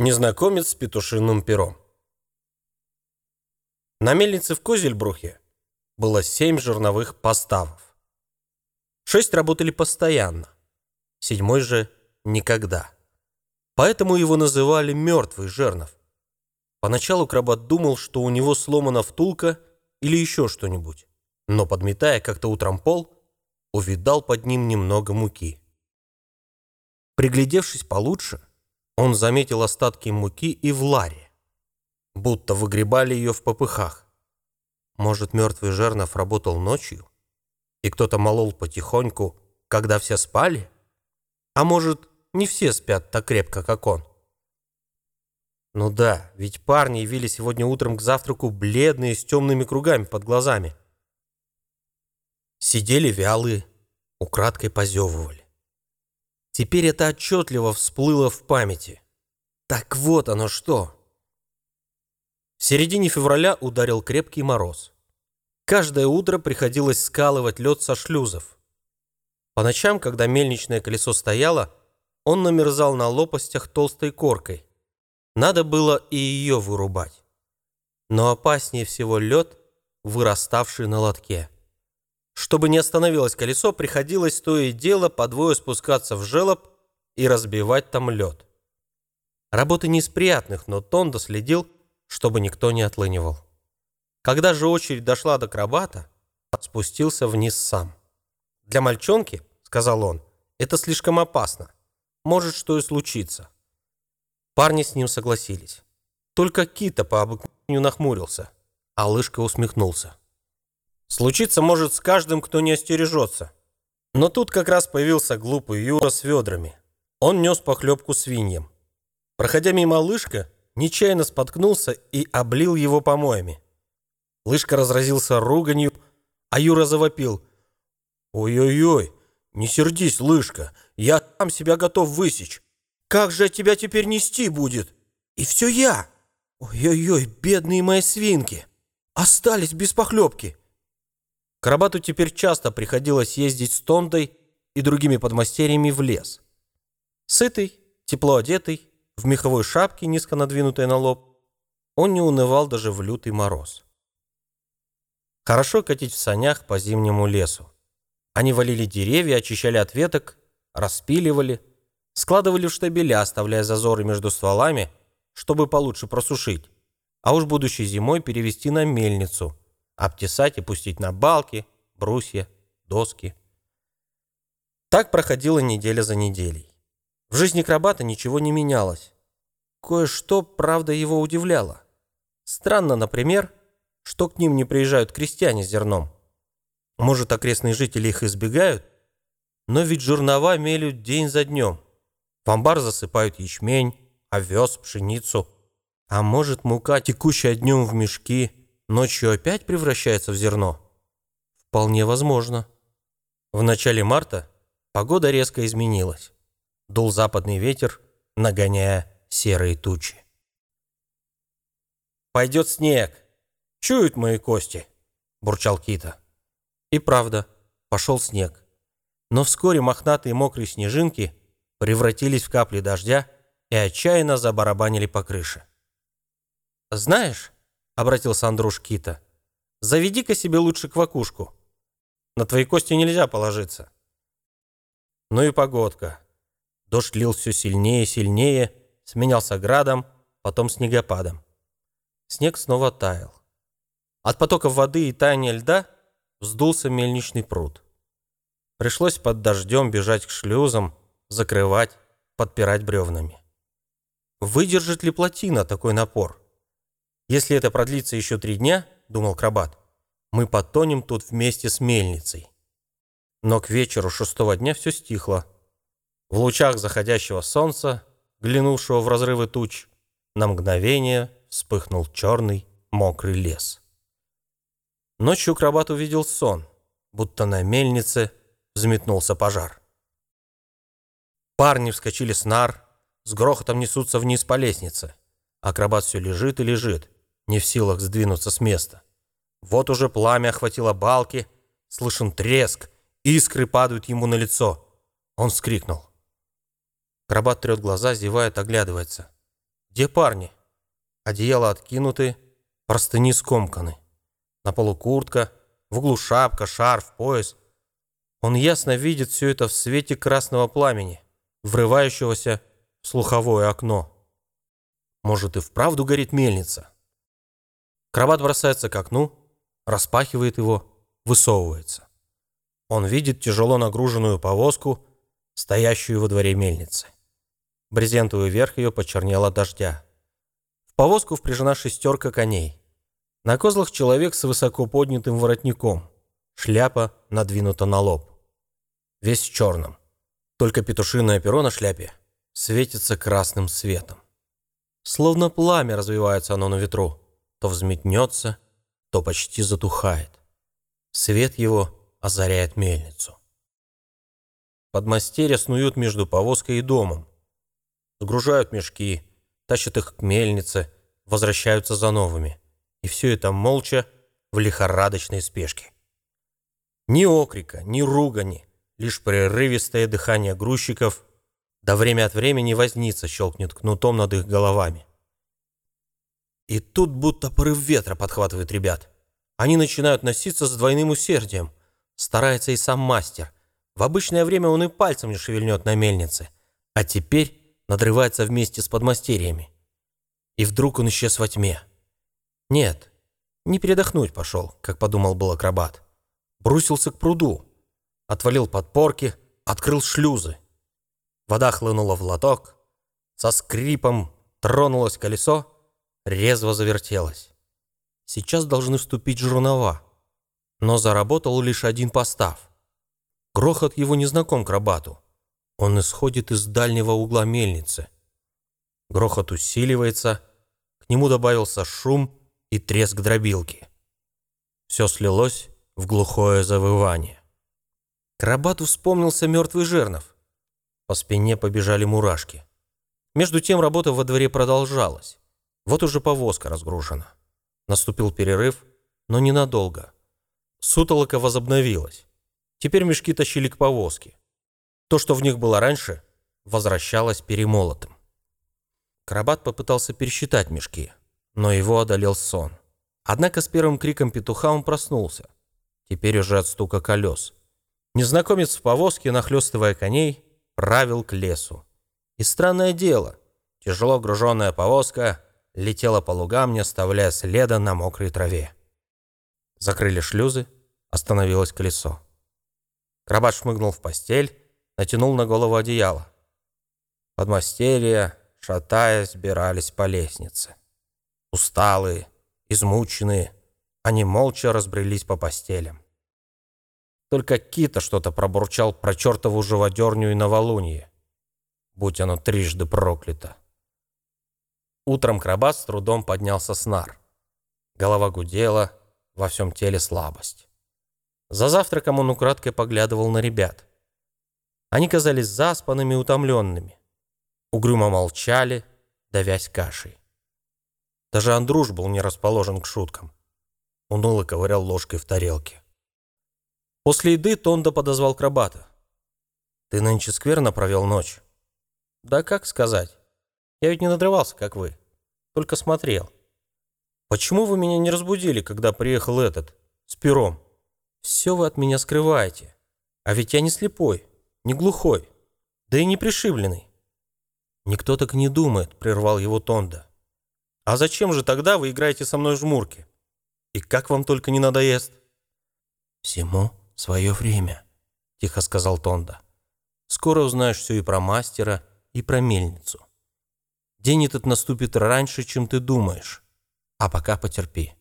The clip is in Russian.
Незнакомец с петушиным пером. На мельнице в Козельбрухе было семь жерновых поставов. Шесть работали постоянно, седьмой же никогда. Поэтому его называли «мертвый жернов». Поначалу Крабат думал, что у него сломана втулка или еще что-нибудь, но, подметая как-то утром пол, увидал под ним немного муки. Приглядевшись получше, он заметил остатки муки и в ларе, будто выгребали ее в попыхах. Может, мертвый жернов работал ночью, и кто-то молол потихоньку, когда все спали? А может, не все спят так крепко, как он? Ну да, ведь парни явились сегодня утром к завтраку бледные, с темными кругами под глазами. Сидели вялые, украдкой позевывали. Теперь это отчетливо всплыло в памяти. Так вот оно что. В середине февраля ударил крепкий мороз. Каждое утро приходилось скалывать лед со шлюзов. По ночам, когда мельничное колесо стояло, он намерзал на лопастях толстой коркой. Надо было и ее вырубать. Но опаснее всего лед, выраставший на лотке. Чтобы не остановилось колесо, приходилось то и дело по двое спускаться в желоб и разбивать там лед. Работа не из приятных, но Тондо следил, чтобы никто не отлынивал. Когда же очередь дошла до крабата, спустился вниз сам. «Для мальчонки, — сказал он, — это слишком опасно. Может, что и случится». Парни с ним согласились. Только Кита по обыкновению нахмурился, а Лышка усмехнулся. Случиться может с каждым, кто не остережется. Но тут как раз появился глупый Юра с ведрами. Он нес похлебку свиньям. Проходя мимо Лышка, нечаянно споткнулся и облил его помоями. Лышка разразился руганью, а Юра завопил. «Ой-ой-ой, не сердись, Лышка, я там себя готов высечь. Как же тебя теперь нести будет? И все я. Ой-ой-ой, бедные мои свинки, остались без похлебки». Карабату теперь часто приходилось ездить с Тондой и другими подмастерьями в лес. Сытый, тепло одетый, в меховой шапке, низко надвинутой на лоб, он не унывал даже в лютый мороз. Хорошо катить в санях по зимнему лесу. Они валили деревья, очищали от веток, распиливали, складывали в штабеля, оставляя зазоры между стволами, чтобы получше просушить, а уж будущей зимой перевести на мельницу – обтесать и пустить на балки, брусья, доски. Так проходила неделя за неделей. В жизни Крабата ничего не менялось. Кое-что, правда, его удивляло. Странно, например, что к ним не приезжают крестьяне с зерном. Может, окрестные жители их избегают? Но ведь журнова мелют день за днем. В амбар засыпают ячмень, овес, пшеницу. А может, мука, текущая днем в мешки, ночью опять превращается в зерно? Вполне возможно. В начале марта погода резко изменилась. Дул западный ветер, нагоняя серые тучи. «Пойдет снег! Чуют мои кости!» – бурчал Кита. И правда, пошел снег. Но вскоре мохнатые мокрые снежинки превратились в капли дождя и отчаянно забарабанили по крыше. «Знаешь, обратился Андруш Кита. «Заведи-ка себе лучше квакушку. На твои кости нельзя положиться». Ну и погодка. Дождь лил все сильнее и сильнее, сменялся градом, потом снегопадом. Снег снова таял. От потоков воды и таяния льда вздулся мельничный пруд. Пришлось под дождем бежать к шлюзам, закрывать, подпирать бревнами. Выдержит ли плотина такой напор? Если это продлится еще три дня, думал Крабат, мы потонем тут вместе с мельницей. Но к вечеру шестого дня все стихло. В лучах заходящего солнца, глянувшего в разрывы туч, на мгновение вспыхнул черный мокрый лес. Ночью Крабат увидел сон, будто на мельнице взметнулся пожар. Парни вскочили с нар, с грохотом несутся вниз по лестнице. Акробат все лежит и лежит, не в силах сдвинуться с места. Вот уже пламя охватило балки, слышен треск, искры падают ему на лицо. Он вскрикнул. Крабат трет глаза, зевает, оглядывается. Где парни? Одеяло откинуты, простыни скомканы. На полу куртка, в углу шапка, шарф, пояс. Он ясно видит все это в свете красного пламени, врывающегося в слуховое окно. Может, и вправду горит мельница? Крабат бросается к окну, распахивает его, высовывается. Он видит тяжело нагруженную повозку, стоящую во дворе мельницы. Брезентовый верх ее почернел от дождя. В повозку впряжена шестерка коней. На козлах человек с высоко поднятым воротником. Шляпа надвинута на лоб. Весь в черном. Только петушиное перо на шляпе светится красным светом. Словно пламя развивается оно на ветру. То взметнется, то почти затухает. Свет его озаряет мельницу. Подмастерья снуют между повозкой и домом. Сгружают мешки, тащат их к мельнице, возвращаются за новыми. И все это молча, в лихорадочной спешке. Ни окрика, ни ругани, лишь прерывистое дыхание грузчиков, да время от времени возница щелкнет кнутом над их головами. И тут будто порыв ветра подхватывает ребят. Они начинают носиться с двойным усердием. Старается и сам мастер. В обычное время он и пальцем не шевельнет на мельнице. А теперь надрывается вместе с подмастерьями. И вдруг он исчез во тьме. Нет, не передохнуть пошел, как подумал был акробат. Бросился к пруду, отвалил подпорки, открыл шлюзы. Вода хлынула в лоток, со скрипом тронулось колесо, резво завертелось. Сейчас должны вступить журнова, но заработал лишь один постав. Грохот его не знаком крабату. Он исходит из дальнего угла мельницы. Грохот усиливается, к нему добавился шум и треск дробилки. Все слилось в глухое завывание. Крабату вспомнился мертвый жернов. По спине побежали мурашки. Между тем работа во дворе продолжалась. Вот уже повозка разгружена. Наступил перерыв, но ненадолго. Сутолока возобновилась. Теперь мешки тащили к повозке. То, что в них было раньше, возвращалось перемолотым. Крабат попытался пересчитать мешки, но его одолел сон. Однако с первым криком петуха он проснулся. Теперь уже от стука колес. Незнакомец в повозке, нахлёстывая коней, правил к лесу. И странное дело, тяжело груженная повозка летела по лугам, не оставляя следа на мокрой траве. Закрыли шлюзы, остановилось колесо. Крабат шмыгнул в постель, натянул на голову одеяло. Подмастерья, шатаясь, сбирались по лестнице. Усталые, измученные, они молча разбрелись по постелям. Только Кита что-то пробурчал про чертову живодерню и новолуние. Будь оно трижды проклято. Утром Крабат с трудом поднялся с нар. Голова гудела, во всем теле слабость. За завтраком он украдкой поглядывал на ребят. Они казались заспанными и утомленными. Угрюмо молчали, давясь кашей. Даже Андруш был не расположен к шуткам. Уныло ковырял ложкой в тарелке. После еды Тонда подозвал Крабата. «Ты нынче скверно провел ночь?» «Да как сказать. Я ведь не надрывался, как вы. Только смотрел. Почему вы меня не разбудили, когда приехал этот, с пером? Все вы от меня скрываете. А ведь я не слепой, не глухой, да и не пришибленный. Никто так не думает, прервал его Тонда. А зачем же тогда вы играете со мной в жмурки? И как вам только не надоест? Всему свое время, тихо сказал Тонда. Скоро узнаешь все и про мастера, и про мельницу. День этот наступит раньше, чем ты думаешь. А пока потерпи.